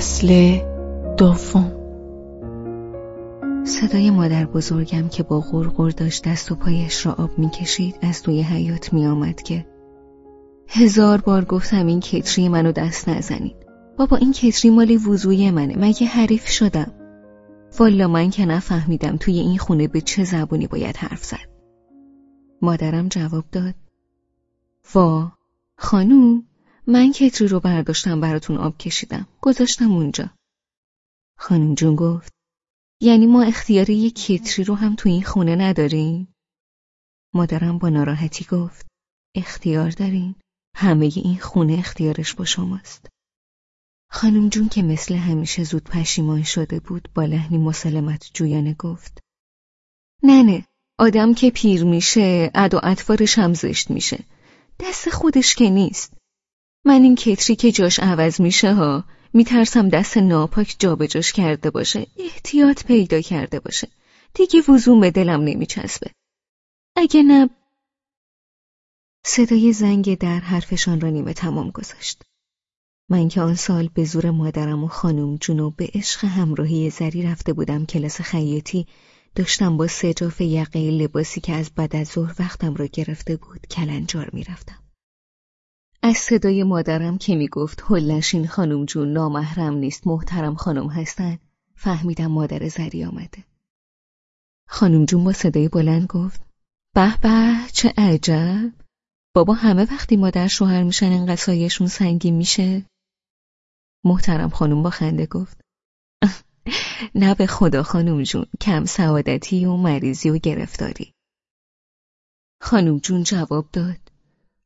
فصل دوم. صدای مادر بزرگم که با غرغر داشت دست و پایش را آب می‌کشید از توی حیات میآمد که هزار بار گفتم این کتری منو دست نزنید. بابا این کتری مال وضوی منه. مگه حریف شدم؟ والا من که نفهمیدم توی این خونه به چه زبونی باید حرف زد. مادرم جواب داد. وا خانوم. من کتری رو برداشتم براتون آب کشیدم. گذاشتم اونجا. خانم جون گفت یعنی ما اختیار یک کتری رو هم تو این خونه نداریم؟ مادرم با ناراحتی گفت اختیار دارین. همه این خونه اختیارش با شماست. خانم جون که مثل همیشه زود پشیمان شده بود با لحنی مسلمت جویانه گفت نه آدم که پیر میشه عد و اطوارش هم زشت میشه. دست خودش که نیست. من این کتری که جاش عوض میشه ها میترسم دست ناپاک جابجاش کرده باشه احتیاط پیدا کرده باشه. دیگه وزوم به دلم نمیچسبه. اگه نه صدای زنگ در حرفشان را نیمه تمام گذاشت. من که آن سال به زور مادرم و خانم جونو به عشق همراهی زری رفته بودم کلاس خیاطی داشتم با سجاف یقه لباسی که از بعد از ظهر وقتم را گرفته بود کلنجار می‌رفتم. از صدای مادرم که می‌گفت هلشین خانم جون نامحرم نیست محترم خانم هستن فهمیدم مادر زری آمده. خانم جون با صدای بلند گفت به به چه عجب! بابا همه وقتی مادر شوهر میشن انقدر سایشون سنگین میشه؟ محترم خانم با خنده گفت نه به خدا خانم جون کم سعادتی و مریضی و گرفتاری. خانم جون جواب داد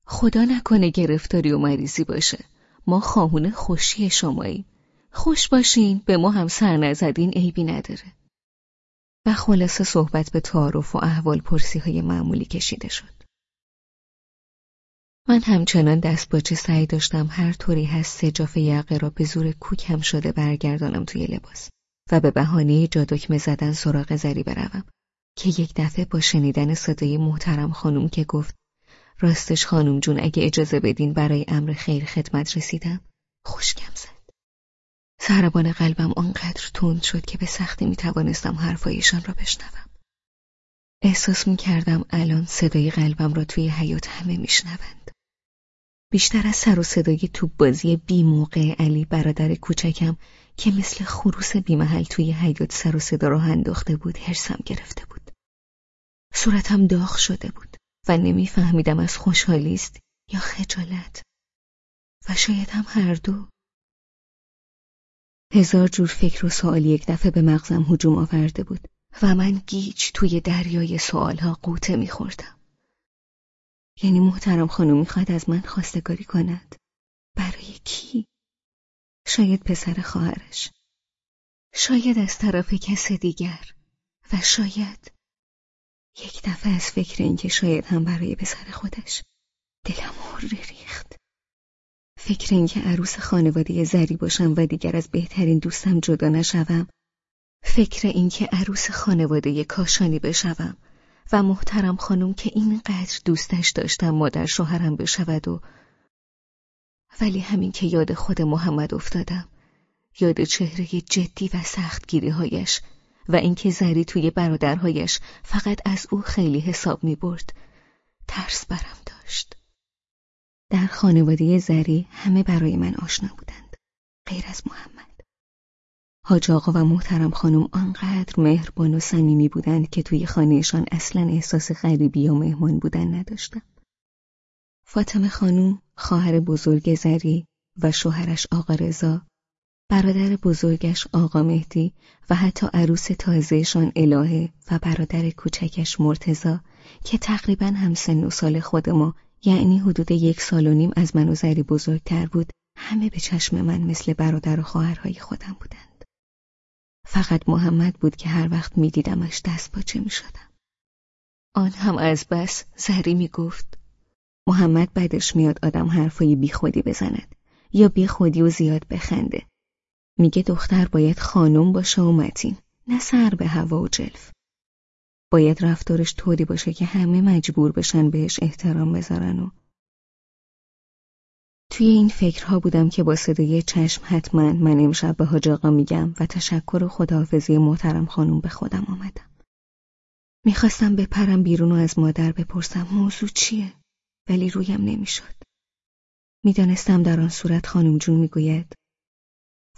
خدا نکنه گرفتاری و مریضی باشه. ما خواهون خوشی شماییم خوش باشین. به ما هم سر نزدین. عیبی نداره. و خلاصه صحبت به تعارف و احوال پرسی های معمولی کشیده شد. من همچنان دست باچه سعی داشتم هر طوری هست سجاف یقه را به زور کوکم شده برگردانم توی لباس و به بهانه جادکمه زدن سراغ زری بروم که یک دفعه با شنیدن صدای محترم خانم که گفت راستش خانم جون اگه اجازه بدین برای امر خیر خدمت رسیدم. خوشگم زد. سربان قلبم آنقدر تند شد که به سختی می توانستم حرفایشان را بشنوم. احساس می کردم الان صدای قلبم را توی حیات همه میشنوند. بیشتر از سر و صدای توپ بازی بی موقع علی برادر کوچکم که مثل خروس بیمحل توی حیات سر و صدا را انداخته بود هرسم گرفته بود. صورتم داغ شده بود. و نمیفهمیدم از خوشحالی است یا خجالت. و شاید هم هر دو. هزار جور فکر و سوال یک دفعه به مغزم هجوم آورده بود و من گیج توی دریای سوالها قوطه میخوردم. یعنی محترم خانم می‌خواد از من خواستگاری کند. برای کی؟ شاید پسر خواهرش. شاید از طرف کس دیگر. و شاید یک دفعه از فکر اینکه شاید هم برای پسر خودش دلم هر ریخت. فکر اینکه عروس خانواده زری باشم و دیگر از بهترین دوستم جدا نشوم. فکر اینکه عروس خانواده کاشانی بشوم. و محترم خانم که اینقدر دوستش داشتم مادر شوهرم بشود و ولی همین که یاد خود محمد افتادم. یاد چهره جدی و سختگیری هایش و اینکه زری توی برادرهایش فقط از او خیلی حساب می برد. ترس برم داشت. در خانواده زری همه برای من آشنا بودند. غیر از محمد. حاج آقا و محترم خانم آنقدر مهربان و صمیمی بودند که توی خانهشان اصلا احساس غریبی یا مهمان بودن نداشتم. فاطمه خانم خواهر بزرگ زری و شوهرش آقا رضا برادر بزرگش آقا مهدی و حتی عروس تازهشان الهه و برادر کوچکش مرتزا که تقریبا هم سن و سال خود ما یعنی حدود یک سال و نیم از من و زری بزرگتر بود همه به چشم من مثل برادر و خواهرهای خودم بودند فقط محمد بود که هر وقت میدیدمش دست باچه می شدم. آن هم از بس زری می گفت محمد بعدش میاد آدم حرفای بیخودی بزند یا بیخودی و زیاد بخنده میگه دختر باید خانم باشه و متین نه سر به هوا و جلف باید رفتارش طوری باشه که همه مجبور بشن بهش احترام بذارن و توی این فکرها بودم که با صدای چشم حتما من امشب به حاج آقا میگم و تشکر و خداحافظی محترم خانم به خودم آمدم. می‌خواستم بپرم بیرون و از مادر بپرسم موضوع چیه؟ ولی رویم نمی‌شد. می‌دانستم در آن صورت خانم جون می‌گوید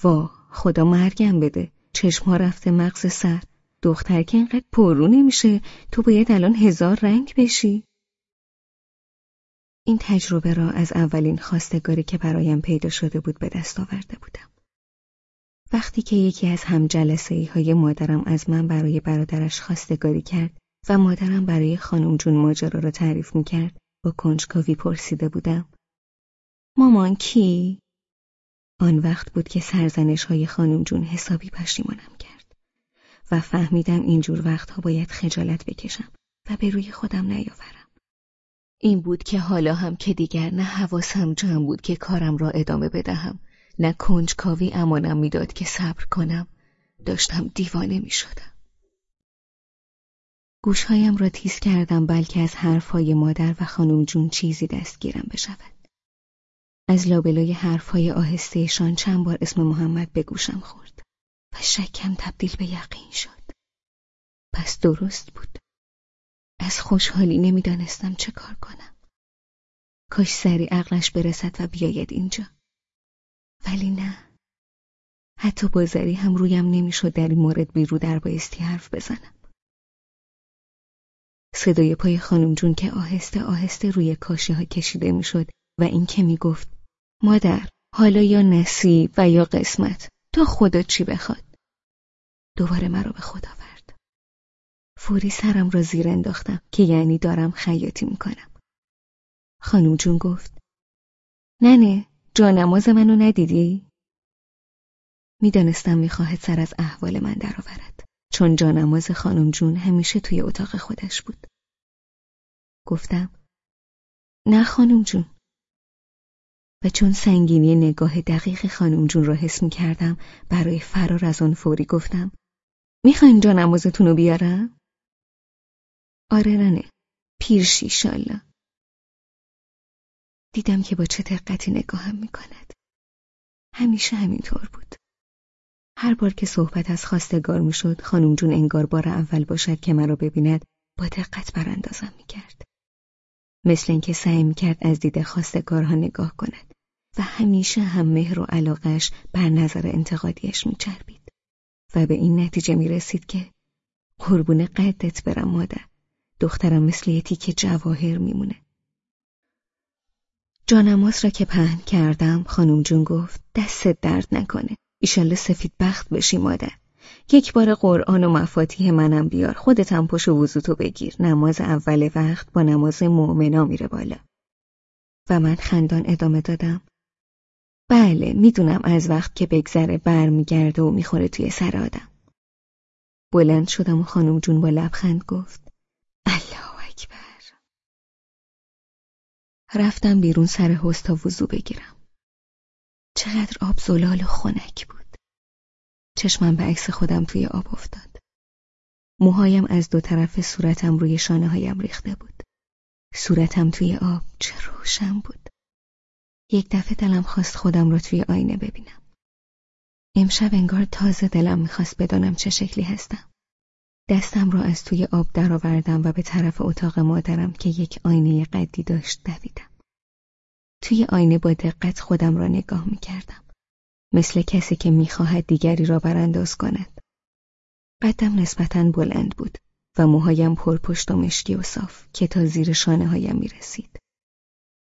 وا خدا مرگم بده. چشمها رفته مغز سر. دختر که اینقدر پررو نمیشه تو باید الان هزار رنگ بشی. این تجربه را از اولین خواستگاری که برایم پیدا شده بود به دست آورده بودم. وقتی که یکی از هم جلسه های مادرم از من برای برادرش خواستگاری کرد و مادرم برای خانم جون ماجرا را تعریف می کرد با کنجکاوی پرسیده بودم. مامان کی؟ آن وقت بود که سرزنش های خانم جون حسابی پشیمانم کرد و فهمیدم اینجور وقتها باید خجالت بکشم و به روی خودم نیاورم. این بود که حالا هم که دیگر نه حواسم جمع بود که کارم را ادامه بدهم نه کنجکاوی امانم می‌داد که صبر کنم داشتم دیوانه می شدم. گوشهایم را تیز کردم بلکه از حرفهای مادر و خانم جون چیزی دستگیرم بشود. از لابلای حرفهای آهستهشان چند بار اسم محمد به گوشم خورد و شکم تبدیل به یقین شد. پس درست بود. از خوشحالی نمی‌دانستم چه کار کنم. کاش سری عقلش برسد و بیاید اینجا. ولی نه. حتی با زری هم رویم نمی‌شد در این مورد بیرو در بایستی حرف بزنم. صدای پای خانم جون که آهسته آهسته روی کاشی ها کشیده می‌شد و این که می‌گفت مادر حالا یا نصیب و یا قسمت تا خدا چی بخواد. دوباره مرا به خدا ورد فوری سرم را زیر انداختم که یعنی دارم خیاطی می‌کنم. خانم جون گفت ننه جانماز منو ندیدی؟ می‌دانستم می‌خواهد سر از احوال من درآورد چون جانماز خانم جون همیشه توی اتاق خودش بود. گفتم نه خانم جون. و چون سنگینی نگاه دقیق خانم جون را حس می کردم برای فرار از آن فوری گفتم می‌خواین جا نمازتون رو بیارم؟ آره رنه پیرشی شالله دیدم که با چه دقتی نگاهم می‌کند. همیشه همینطور بود. هر بار که صحبت از خواستگار می‌شد خانم جون انگار بار اول باشد که مرا ببیند با دقت براندازم می‌کرد. مثل اینکه سعی می‌کرد از دید خواستگارها نگاه کند و همیشه هم مهر و علاقش بر نظر انتقادیش میچربید و به این نتیجه می‌رسید که قربون قدت برم مادر دخترم مثل یه تیکه جواهر میمونه. جانماز را که پهن کردم خانم جون گفت دستت درد نکنه. ایشالله سفید بخت بشی مادر. یک بار قرآن و مفاتیح منم بیار خودتم پشت و وضوتو بگیر. نماز اول وقت با نماز مؤمنا میره بالا. و من خندان ادامه دادم. بله می‌دونم از وقت که بگذره برمیگرده و می‌خوره توی سر آدم. بلند شدم و خانم جون با لبخند گفت الله اکبر. رفتم بیرون سر حوز تا وضو بگیرم. چقدر آب زلال و خنک بود. چشمم به عکس خودم توی آب افتاد موهایم از دو طرف صورتم روی شانه هایم ریخته بود صورتم توی آب چه روشن بود یک دفعه دلم خواست خودم رو توی آینه ببینم. امشب انگار تازه دلم می‌خواست بدانم چه شکلی هستم. دستم را از توی آب درآوردم و به طرف اتاق مادرم که یک آینه قدی داشت دویدم. توی آینه با دقت خودم را نگاه می‌کردم. مثل کسی که می‌خواهد دیگری را برانداز کند. قدم نسبتا بلند بود و موهایم پرپشت و مشکی و صاف که تا زیر شانه هایم می رسید.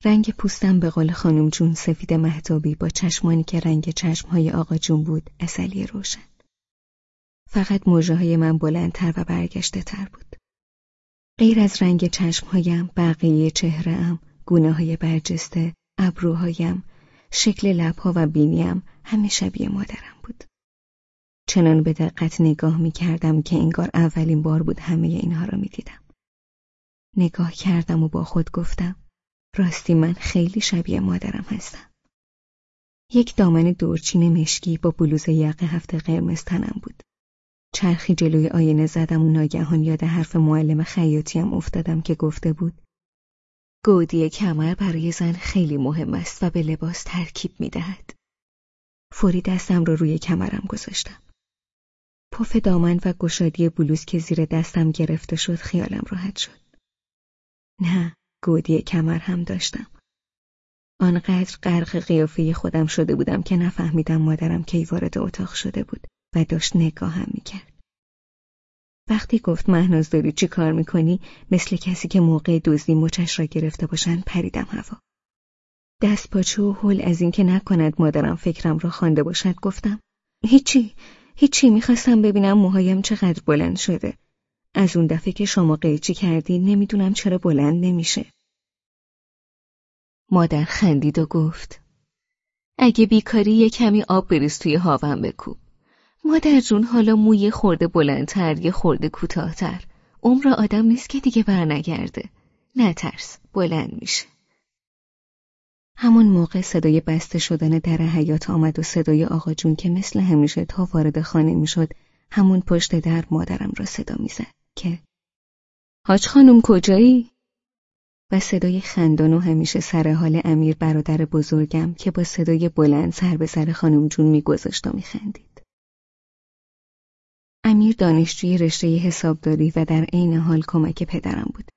رنگ پوستم به قول خانم جون سفید محتابی با چشمانی که رنگ چشمهای آقا جون بود اصلی روشن. فقط موجه های من بلندتر و برگشته تر بود. غیر از رنگ چشمهایم بقیه چهره ام، گونه های برجسته، ابروهایم، شکل لبها و بینیم همه شبیه مادرم بود. چنان به دقت نگاه می کردم که انگار اولین بار بود همه اینها را می دیدم. نگاه کردم و با خود گفتم راستی من خیلی شبیه مادرم هستم. یک دامن دورچین مشکی با بلوز یقه هفته قرمز تنم بود. چرخی جلوی آینه زدم و ناگهان یاد حرف معلم خیاطیم افتادم که گفته بود گودی کمر برای زن خیلی مهم است و به لباس ترکیب می دهد. فوری دستم رو روی کمرم گذاشتم. پف دامن و گشادی بلوز که زیر دستم گرفته شد خیالم راحت شد. نه، گودی کمر هم داشتم. آنقدر غرق قیافه خودم شده بودم که نفهمیدم مادرم کی وارد اتاق شده بود و داشت نگاهم می‌کرد. وقتی گفت مهناز داری چی کار می‌کنی مثل کسی که موقع دزدی مچش را گرفته باشن پریدم هوا. دست پاچه و حل از اینکه نکند مادرم فکرم را خوانده باشد گفتم هیچی هیچی می‌خواستم ببینم موهایم چقدر بلند شده. از اون دفعه که شما قیچی کردی نمی‌دونم چرا بلند نمیشه. مادر خندید و گفت اگه بیکاری یه کمی آب بریز توی هاون بکوب. مادر جون حالا موی خورده بلندتر یه خورده کوتاهتر عمر آدم نیست که دیگه برنگرده نترس بلند میشه همون موقع صدای بسته شدن در حیات آمد و صدای آقا جون که مثل همیشه تا وارد خانه می‌شد همون پشت در مادرم را صدا می‌زد که حاج خانم کجایی؟ و صدای خندان و همیشه سر حال امیر برادر بزرگم که با صدای بلند سر به سر خانم جون میگذاشت و میخندید. امیر دانشجوی رشته حسابداری و در عین حال کمک پدرم بود.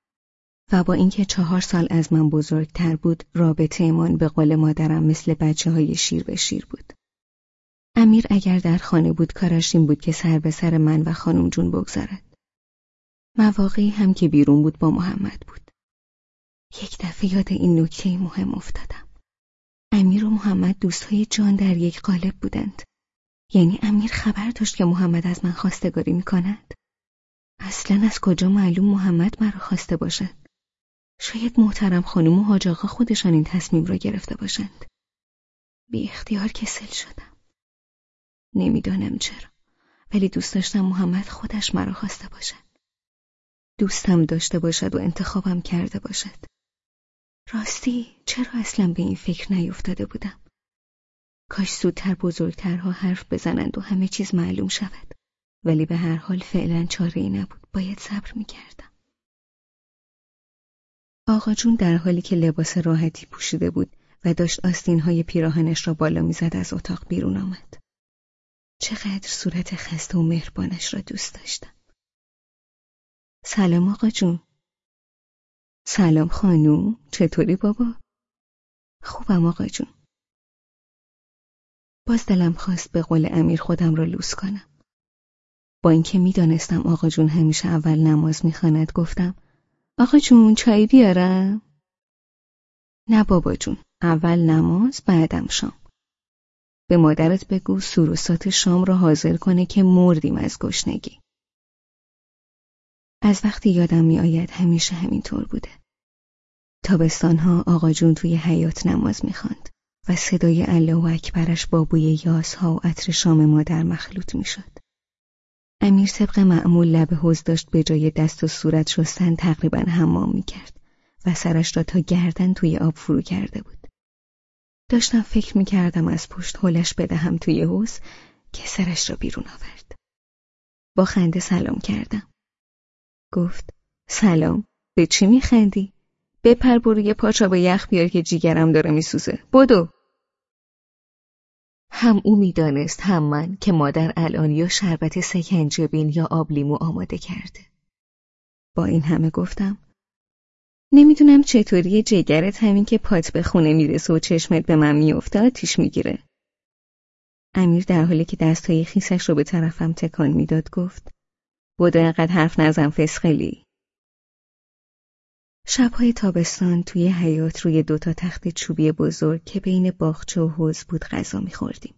و با اینکه چهار سال از من بزرگتر بود رابطه ایمان به قول مادرم مثل بچه های شیر به شیر بود. امیر اگر در خانه بود کارش این بود که سر به سر من و خانم جون بگذارد. مواقعی هم که بیرون بود با محمد بود. یک دفعه یاد این نکته مهم افتادم. امیر و محمد دوستهای جان در یک قالب بودند. یعنی امیر خبر داشت که محمد از من خواستگاری می کند. اصلا از کجا معلوم محمد مرا خواسته باشد؟ شاید محترم خانم و حاج آقا خودشان این تصمیم را گرفته باشند. بی اختیار کسل شدم. نمی‌دانم چرا ولی دوست داشتم محمد خودش مرا خواسته باشد. دوستم داشته باشد و انتخابم کرده باشد. راستی چرا اصلا به این فکر نیفتاده بودم؟ کاش زودتر بزرگترها حرف بزنند و همه چیز معلوم شود. ولی به هر حال فعلا چاره ای نبود. باید صبر می‌کردم. آقا جون در حالی که لباس راحتی پوشیده بود و داشت آستینهای پیراهنش را بالا می‌زد از اتاق بیرون آمد. چقدر صورت خسته و مهربانش را دوست داشتم. سلام آقا جون. سلام خانوم. چطوری بابا؟ خوبم آقا جون. باز دلم خواست به قول امیر خودم را لوس کنم. با اینکه می‌دانستم آقا جون همیشه اول نماز می‌خواند گفتم آقا جون چای بیارم؟ نه بابا جون اول نماز بعدم شام به مادرت بگو سروسات شام را حاضر کنه که مردیم از گشنگی از وقتی یادم میآید همیشه همینطور بوده تابستانها آقا جون توی حیات نماز می‌خواند و صدای الله اکبرش با بوی یاسها و عطر شام مادر مخلوط می‌شد امیر طبق معمول لب حوز داشت به جای دست و صورت شستن تقریبا حمام می‌کرد و سرش را تا گردن توی آب فرو کرده بود. داشتم فکر می‌کردم از پشت هلش بدهم توی حوز که سرش را بیرون آورد. با خنده سلام کردم. گفت سلام به چی میخندی؟ بپر برو یه پاچا به یخ بیار که جیگرم داره میسوزه. بدو هم او می‌دانست هم من که مادر الان یا شربت سکنجبین یا آب لیمو آماده کرده. با این همه گفتم نمی‌دونم چطوری جگرت همین که پات به خونه می‌رسه و چشمت به من میفته آتیش می‌گیره. امیر در حالی که دستهای خیسش رو به طرفم تکان می‌داد گفت بوده اینقدر حرف نزن فسخلی. شبهای تابستان توی حیات روی دوتا تخت چوبی بزرگ که بین باغچه و حوز بود غذا میخوردیم.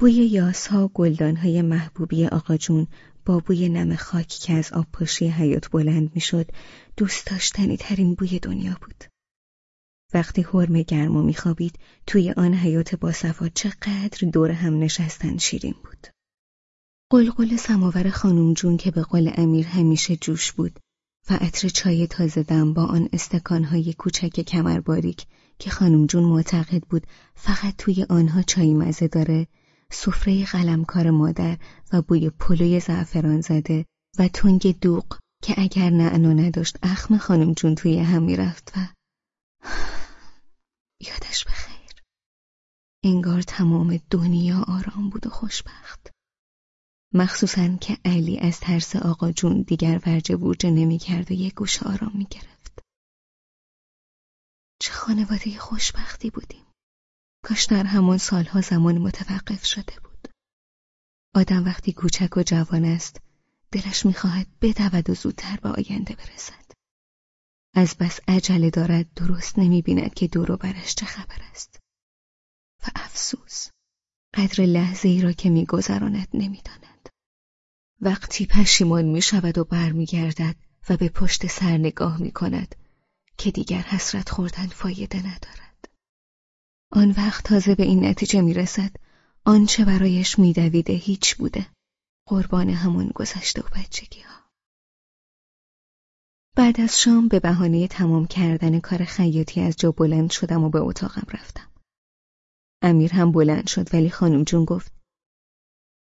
بوی یاسها و گلدانهای محبوبی آقا جون با بوی نم خاک که از آب پاشی حیات بلند می‌شد دوست داشتنی ترین بوی دنیا بود. وقتی حرم گرما میخوابید توی آن حیات باصفا چقدر دور هم نشستن شیرین بود. قلقل سماور خانم جون که به قول امیر همیشه جوش بود و عطر چای تازه دم با آن استکانهای کوچک کمر باریک که خانم جون معتقد بود فقط توی آنها چای مزه داره سفره قلمکار مادر و بوی پلوی زعفران زده و تنگ دوغ که اگر نعنا نداشت اخم خانم جون توی هم می‌رفت و یادش بخیر. انگار تمام دنیا آرام بود و خوشبخت. مخصوصا که علی از ترس آقا جون دیگر ورجه بورجه نمی کرد و یک گوش آرام می گرفت. چه خانواده خوشبختی بودیم. کاش در همان سالها زمان متوقف شده بود. آدم وقتی کوچک و جوان است دلش می‌خواهد بدود و زودتر به آینده برسد. از بس عجله دارد درست نمی‌بیند که دور و برش چه خبر است. و افسوس قدر لحظه ای را که میگذراند نمی‌داند. وقتی پشیمان می شود و برمیگردد و به پشت سر نگاه می کند که دیگر حسرت خوردن فایده ندارد. آن وقت تازه به این نتیجه می رسد آنچه برایش میدویده هیچ بوده. قربان همون گذشته و بچگی ها. بعد از شام به بهانه تمام کردن کار خیاطی از جا بلند شدم و به اتاقم رفتم. امیر هم بلند شد ولی خانم جون گفت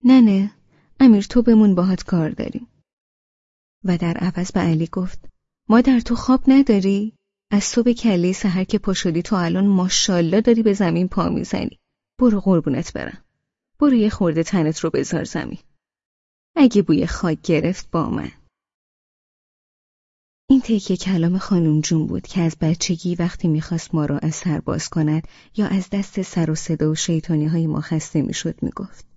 نه نه امیر تو بمون باهات کار داریم. و در عوض به علی گفت مادر تو خواب نداری؟ از صبح کلی سهر که پاشدی تو الان ماشالله داری به زمین پا می‌زنی. برو قربونت برم. برو یه خورده تنت رو بذار زمین. اگه بوی خاک گرفت با من. این تکه کلام خانم جون بود که از بچگی وقتی می‌خواست ما را از سر باز کند یا از دست سر و صدا و شیطانی های ما خسته می‌شد می‌گفت.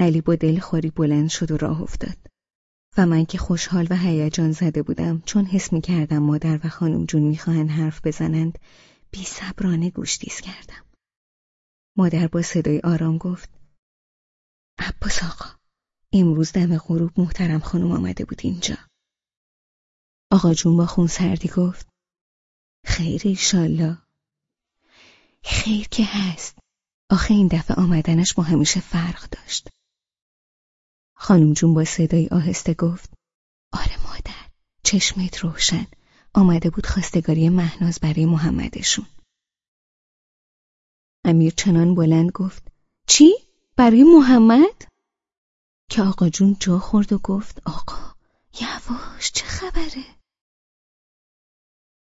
علی با دلخوری بلند شد و راه افتاد. و من که خوشحال و هیجان زده بودم چون حس می کردم مادر و خانم جون می‌خواهند حرف بزنند بی صبرانه گوش دیز کردم. مادر با صدای آرام گفت عباس آقا امروز دم غروب محترم خانم آمده بود اینجا. آقا جون با خون سردی گفت خیر ایشالله خیر که هست آخه این دفعه آمدنش با همیشه فرق داشت خانم جون با صدای آهسته گفت آره مادر چشمت روشن آمده بود خواستگاری مهناز برای محمدشون امیر چنان بلند گفت چی؟ برای محمد؟ که آقا جون جا خورد و گفت آقا یواش چه خبره؟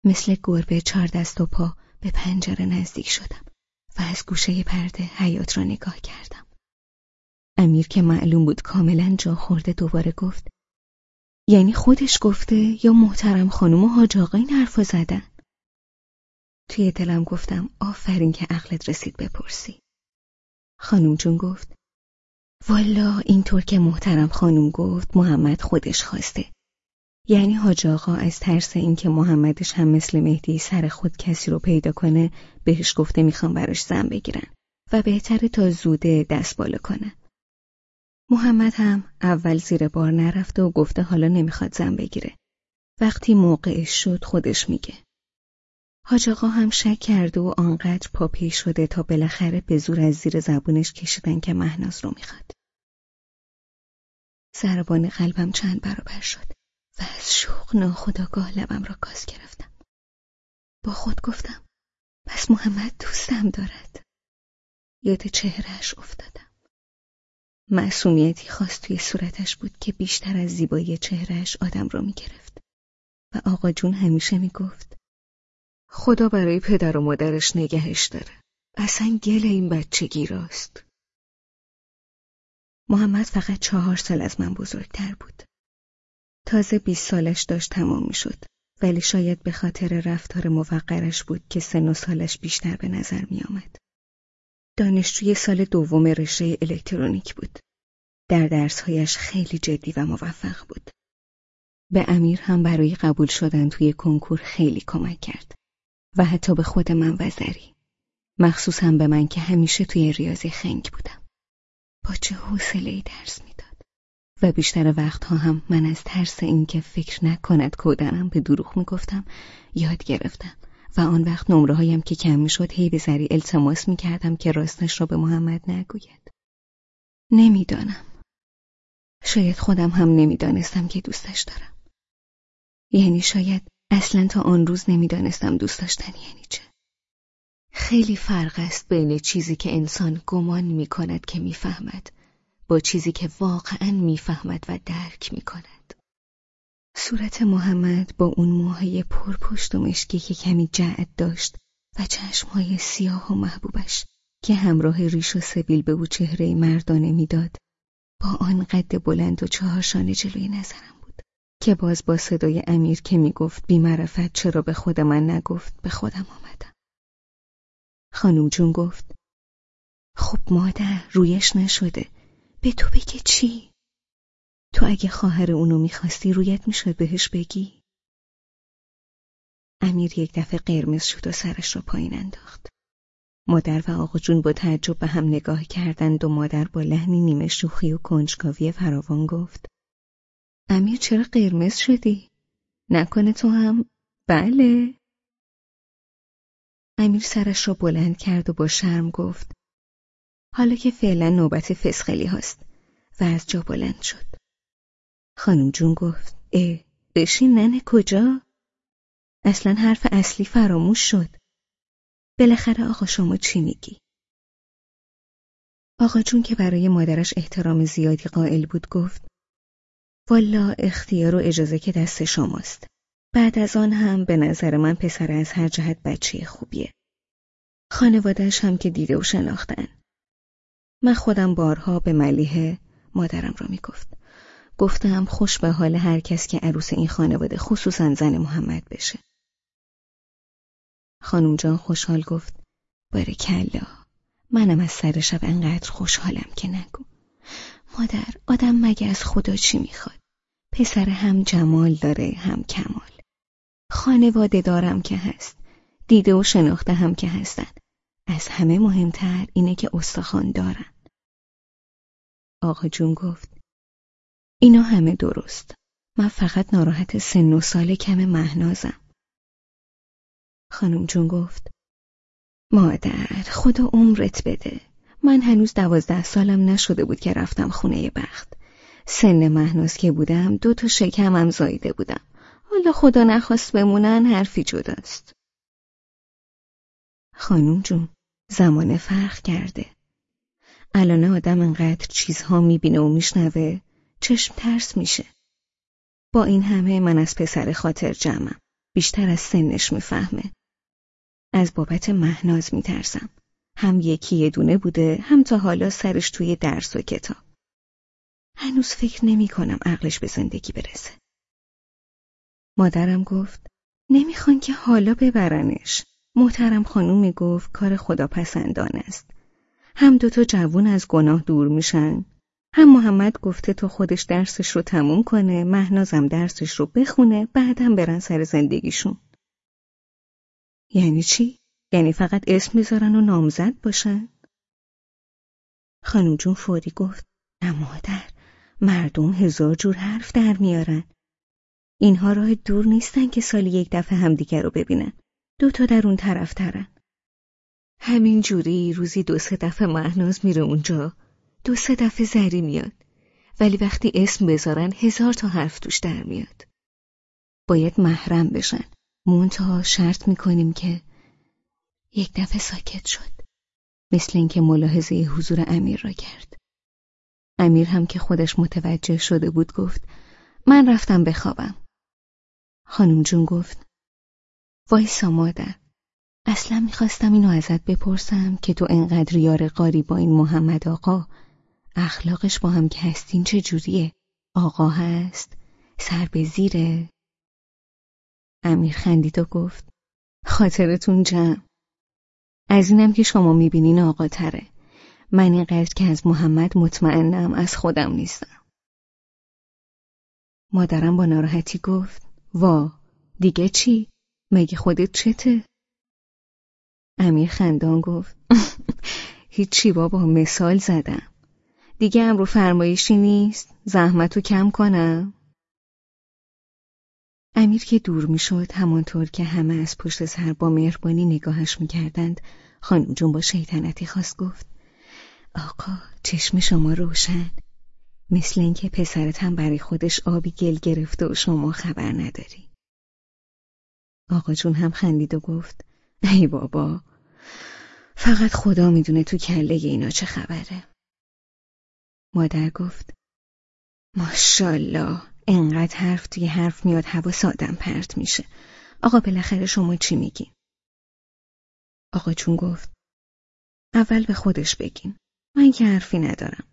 مثل گربه چهار دست و پا به پنجره نزدیک شدم و از گوشه پرده حیات را نگاه کردم. امیر که معلوم بود کاملا جا خورده دوباره گفت یعنی خودش گفته یا محترم خانم و حاج آقا این زدن؟ توی دلم گفتم آفرین که عقلت رسید بپرسی. خانم جون گفت والا اینطور که محترم خانم گفت محمد خودش خواسته. یعنی حاج آقا از ترس اینکه محمدش هم مثل مهدی سر خود کسی رو پیدا کنه بهش گفته می‌خوام براش زن بگیرن و بهتره تا زوده دست بالا کنه محمد هم اول زیر بار نرفته و گفته حالا نمی‌خواد زن بگیره. وقتی موقعش شد خودش میگه. حاج آقا هم شک کرده و آنقدر پاپی شده تا بالاخره به زور از زیر زبونش کشیدن که مهناز رو می‌خواد. ضربان قلبم چند برابر شد و از شوق ناخداگاه لبم را گاز گرفتم. با خود گفتم پس محمد دوستم دارد. یاد چهرهش افتادم. معصومیتی خاص توی صورتش بود که بیشتر از زیبایی چهرهش آدم را می‌گرفت. و آقا جون همیشه می‌گفت خدا برای پدر و مادرش نگهش داره. اصلا گل این بچگی راست. محمد فقط چهار سال از من بزرگتر بود. تازه بیست سالش داشت تمام می‌شد ولی شاید به خاطر رفتار موقرش بود که سن و سالش بیشتر به نظر می آمد. دانشجوی سال دوم رشته الکترونیک بود. در درسهایش خیلی جدی و موفق بود. به امیر هم برای قبول شدن توی کنکور خیلی کمک کرد و حتی به خود من وزری. مخصوصا به من که همیشه توی ریاضی خنگ بودم. با چه حوصله‌ای درس می‌داد. و بیشتر وقتها هم من از ترس اینکه فکر نکند کودنم به دروغ می‌گفتم یاد گرفتم و آن وقت نمره هایم که کم می‌شد هی به زری التماس می‌کردم که راستش را به محمد نگوید. نمی‌دانم. شاید خودم هم نمی‌دانستم که دوستش دارم. یعنی شاید اصلا تا آن روز نمی‌دانستم دوست داشتن یعنی چه. خیلی فرق است بین چیزی که انسان گمان می کند که می‌فهمد با چیزی که واقعا می‌فهمد و درک می کند. صورت محمد با اون موهای پرپشت و مشکی که کمی جعد داشت و چشمهای سیاه و محبوبش که همراه ریش و سبیل به او چهره مردانه می‌داد با آن قد بلند و چهارشانه جلوی نظرم بود که باز با صدای امیر که می‌گفت بیمرفت چرا به خود من نگفت به خودم آمدم خانم جون گفت خب مادر رویش نشده به تو بگه چی؟ تو اگه خواهر اونو می‌خواستی رویت می‌شد بهش بگی؟ امیر یک دفعه قرمز شد و سرش را پایین انداخت. مادر و آقا جون با تعجب به هم نگاه کردند و مادر با لحنی نیمه شوخی و کنجکاوی فراوان گفت امیر چرا قرمز شدی؟ نکنه تو هم؟ بله امیر سرش را بلند کرد و با شرم گفت حالا که فعلا نوبت فسخلی هاست و از جا بلند شد خانم جون گفت اه بشین ننه کجا؟ اصلا حرف اصلی فراموش شد. بالاخره آقا شما چی میگی؟ آقا جون که برای مادرش احترام زیادی قائل بود گفت والا اختیار و اجازه که دست شماست. بعد از آن هم به نظر من پسر از هر جهت بچه خوبیه. خانوادهش هم که دیده و شناختن. من خودم بارها به ملیه مادرم را می‌گفت گفتم خوش به حال هر کس که عروس این خانواده خصوصا زن محمد بشه. خانم جان خوشحال گفت کلا منم از سر شب انقدر خوشحالم که نگو. مادر آدم مگه از خدا چی می‌خواد؟ پسر هم جمال داره هم کمال. خانواده دارم که هست دیده و شناخته هم که هستن. از همه مهمتر اینه که استخوان دارن. آقا جون گفت اینا همه درست. من فقط ناراحت سن و سال کم مهنازم. خانم جون گفت مادر خدا عمرت بده. من هنوز دوازده سالم نشده بود که رفتم خونه بخت. سن مهناز که بودم دو تا شکمم زایده بودم. حالا خدا نخواست بمونن حرفی جداست. خانم جون زمان فرق کرده. الان آدم انقدر چیزها می‌بینه و میشنوه. چشم ترس میشه. با این همه من از پسر خاطر جمعم. بیشتر از سنش می‌فهمه. از بابت مهناز میترسم. هم یکی یه دونه بوده هم تا حالا سرش توی درس و کتاب. هنوز فکر نمی کنم عقلش به زندگی برسه. مادرم گفت نمی‌خوان که حالا ببرنش. محترم خانومی گفت کار خدا پسندان است. هم دوتا جوون از گناه دور میشن. هم محمد گفته تو خودش درسش رو تموم کنه مهنازم درسش رو بخونه بعدم برن سر زندگیشون. یعنی چی؟ یعنی فقط اسم می‌ذارن و نامزد باشن؟ خانم جون فوری گفت نه مادر مردم هزار جور حرف در میارن. اینها راه دور نیستن که سالی یک دفعه همدیگر رو ببینن. دو تا در اون طرف ترن. همین جوری روزی دو سه دفعه مهناز میره اونجا. دو سه دفعه زری میاد. ولی وقتی اسم بذارن هزار تا حرف توش در میاد. باید محرم بشن. مونتا شرط می‌کنیم که یک دفعه ساکت شد. مثل اینکه ملاحظه حضور امیر را کرد. امیر هم که خودش متوجه شده بود گفت من رفتم بخوابم. خانم جون گفت وایسا مادر اصلا می‌خواستم اینو ازت بپرسم که تو انقدر یار قاری با این محمد آقا اخلاقش با هم که هستین چه جوریه؟ آقا هست؟ سر به زیره؟ امیر خندید و گفت خاطرتون جمع از اینم که شما می‌بینین آقا تره من اینقدر که از محمد مطمئنم از خودم نیستم مادرم با ناراحتی گفت وا دیگه چی؟ مگه خودت چته؟ امیر خندان گفت هیچی بابا مثال زدم دیگه امرو فرمایشی نیست. زحمتو کم کنم. امیر که دور می‌شد همانطور که همه از پشت سر با مهربانی نگاهش می‌کردند خانم جون با شیطنتی خواست گفت آقا چشم شما روشن. مثل اینکه پسرت هم برای خودش آبی گل گرفته و شما خبر نداری. آقا جون هم خندید و گفت ای بابا فقط خدا می‌دونه تو کله اینا چه خبره. مادر گفت ماشالله انقدر حرف توی حرف میاد هوا سادم پرت میشه. آقا بالاخره شما چی میگین؟ آقا چون گفت اول به خودش بگین. من که حرفی ندارم.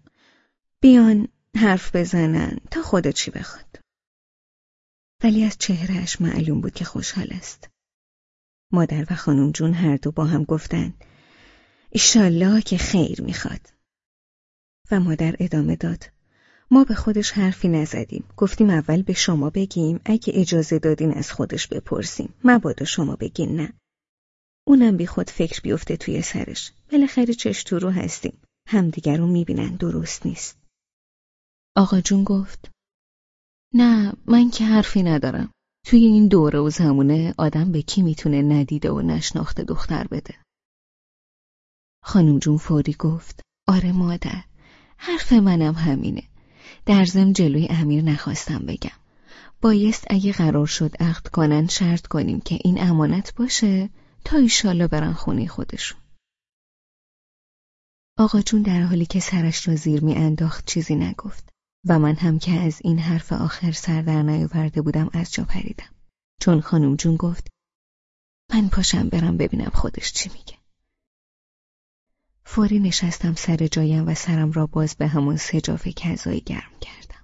بیان حرف بزنن تا خودت چی بخواد. ولی از چهرهش معلوم بود که خوشحال است. مادر و خانم جون هر دو با هم گفتن ایشالله که خیر می‌خواد. و مادر ادامه داد. ما به خودش حرفی نزدیم. گفتیم اول به شما بگیم اگه اجازه دادین از خودش بپرسیم. مبادا شما بگین نه. اونم بی خود فکر بیفته توی سرش. بالاخره چش تو رو هستیم. همدیگر رو می‌بینن درست نیست. آقا جون گفت نه من که حرفی ندارم. توی این دوره و زمونه آدم به کی می‌تونه ندیده و نشناخته دختر بده؟ خانم جون فوری گفت آره مادر. حرف منم همینه. در جلوی امیر نخواستم بگم. بایست اگه قرار شد عقد کنن شرط کنیم که این امانت باشه تا ایشالا برن خونه خودشون. آقا جون در حالی که سرش را زیر می انداخت چیزی نگفت و من هم که از این حرف آخر سر در نیاورده بودم از جا پریدم. چون خانم جون گفت من پاشم برم ببینم خودش چی میگه. فوری نشستم سر جایم و سرم را باز به همون سجاف کذایی گرم کردم.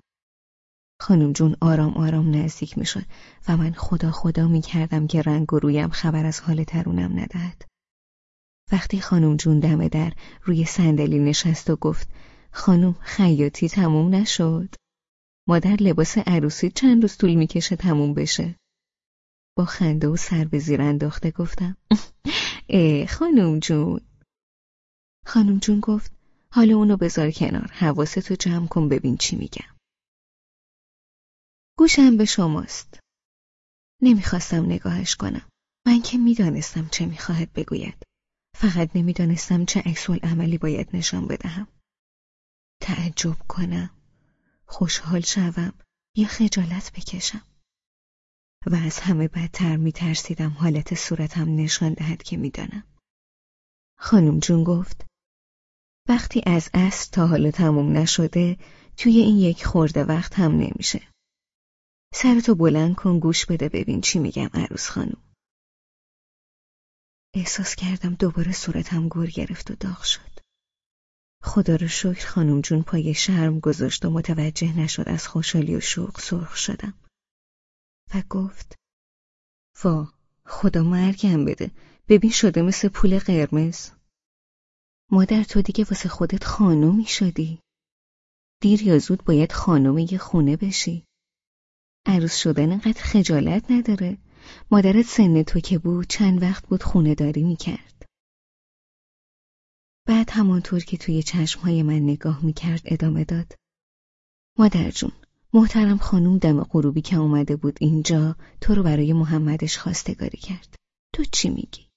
خانم جون آرام آرام نزدیک می شد و من خدا خدا می کردم که رنگ و رویم خبر از حال ترونم ندهد. وقتی خانم جون دم در روی صندلی نشست و گفت خانم خیاطی تموم نشد. مادر لباس عروسی چند روز طول می‌کشه تموم بشه. با خنده و سر به زیر انداخته گفتم ای خانم جون خانم جون گفت حالا اونو بذار کنار حواستو جمع کن ببین چی میگم. گوشم به شماست. نمی‌خواستم نگاهش کنم. من که می‌دانستم چه می‌خواهد بگوید. فقط نمی‌دانستم چه عکس عملی باید نشان بدهم. تعجب کنم. خوشحال شوم. یا خجالت بکشم. و از همه بدتر میترسیدم حالت صورتم نشان دهد که می‌دانم. خانم جون گفت وقتی از اصل تا حالا تموم نشده توی این یک خورده وقت هم نمیشه. سرتو بلند کن گوش بده ببین چی میگم عروس خانم. احساس کردم دوباره صورتم گور گرفت و داغ شد. خدا رو شکر خانم جون پای شرم گذاشت و متوجه نشد از خوشحالی و شوق سرخ شدم. و گفت وا خدا مرگم بده ببین شده مثل پول قرمز. مادر تو دیگه واسه خودت خانومی شدی. دیر یا زود باید خانم یه خونه بشی. عروس شدن انقدر خجالت نداره. مادرت سن تو که بود چند وقت بود خونه داری می‌کرد. بعد همانطور که توی چشمهای من نگاه می‌کرد ادامه داد. مادر جون محترم خانوم دم غروبی که اومده بود اینجا تو رو برای محمدش خواستگاری کرد. تو چی میگی؟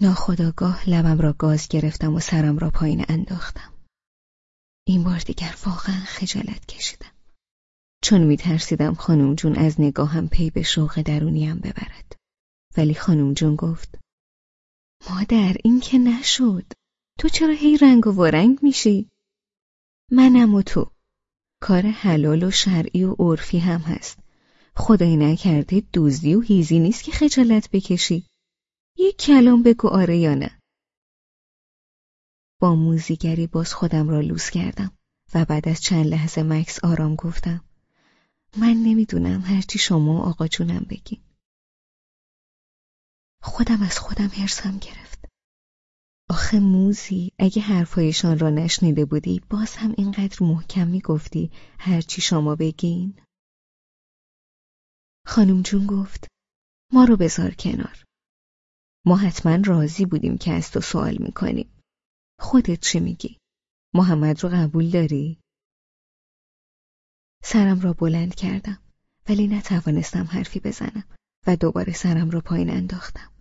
ناخداگاه لبم را گاز گرفتم و سرم را پایین انداختم. این بار دیگر واقعا خجالت کشیدم. چون میترسیدم خانم جون از نگاهم پی به شوق درونیم ببرد. ولی خانم جون گفت مادر این که نشد. تو چرا هی رنگ و ورنگ میشی؟ منم و تو. کار حلال و شرعی و عرفی هم هست. خدای نکرده دوزی و هیزی نیست که خجالت بکشی. یک کلام بگو آره یا نه. با موزیگری باز خودم را لوس کردم و بعد از چند لحظه مکس آرام گفتم من نمی‌دونم هرچی شما و آقا جونم بگین. خودم از خودم هرسم گرفت. آخه موزی اگه حرفایشان را نشنیده بودی باز هم اینقدر محکم می‌گفتی هرچی شما بگین. خانم جون گفت ما رو بذار کنار. ما حتما راضی بودیم که از تو سوال می‌کنیم. خودت چی میگی؟ محمد رو قبول داری؟ سرم را بلند کردم ولی نتوانستم حرفی بزنم و دوباره سرم را پایین انداختم.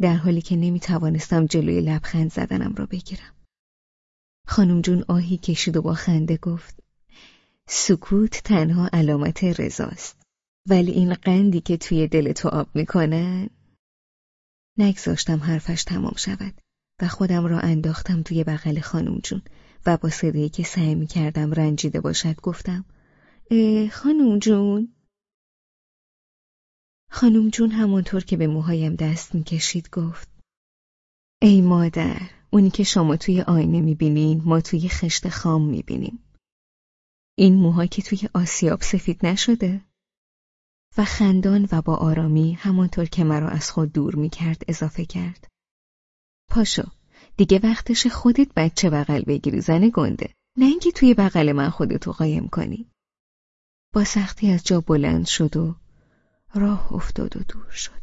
در حالی که نمی‌توانستم جلوی لبخند زدنم را بگیرم. خانم جون آهی کشید و با خنده گفت سکوت تنها علامت رضاست ولی این قندی که توی دل تو آب می‌کنن نگذاشتم حرفش تمام شود و خودم را انداختم توی بغل خانم جون و با صدایی که سعی می کردم رنجیده باشد گفتم خانم جون؟ خانم جون همانطور که به موهایم دست می‌کشید گفت ای مادر اونی که شما توی آینه می‌بینین ما توی خشت خام می‌بینیم. این موها که توی آسیاب سفید نشده؟ و خندان و با آرامی همانطور که مرا از خود دور می‌کرد اضافه کرد. پاشو دیگه وقتش خودت بچه بغل بگیری زن گنده؟ نه اینکه توی بغل من خودتو قایم کنی. با سختی از جا بلند شد و راه افتاد و دور شد.